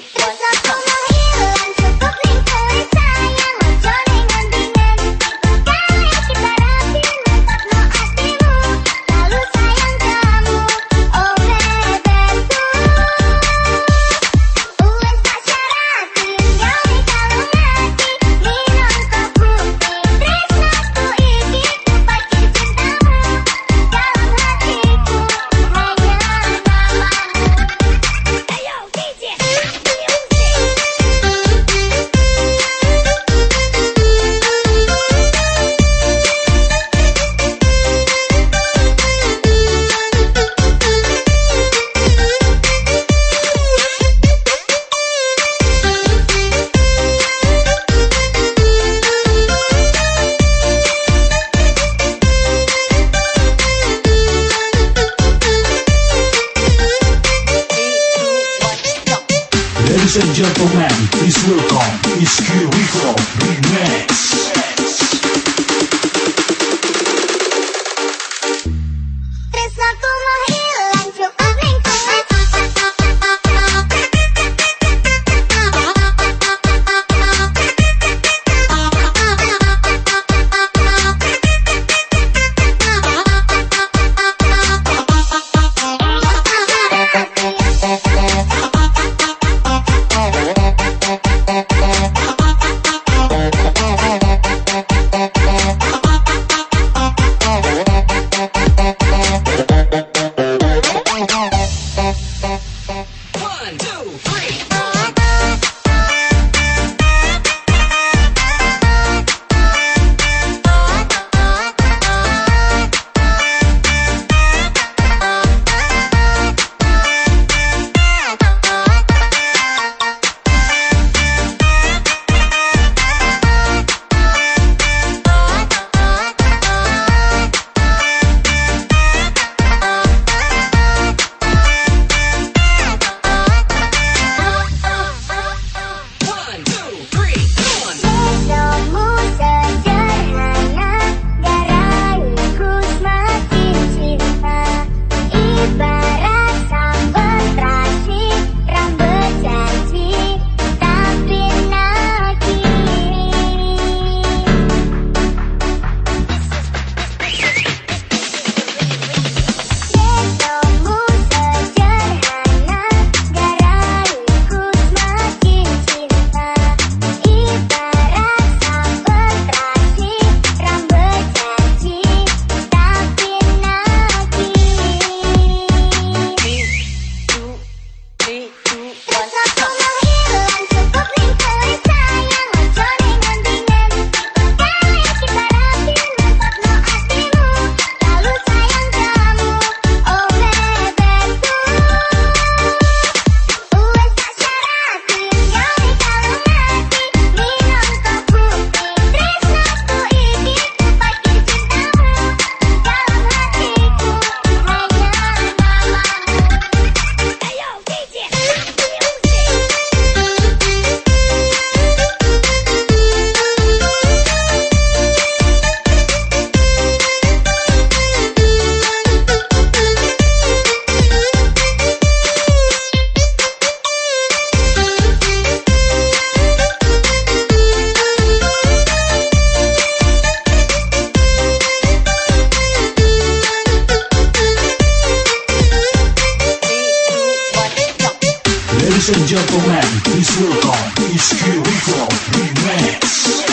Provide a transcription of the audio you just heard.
one, one, one. gentlemen, please welcome, it's Kiriko Remix. One, two, three. and gentlemen, please welcome, it's Kiriko Remix.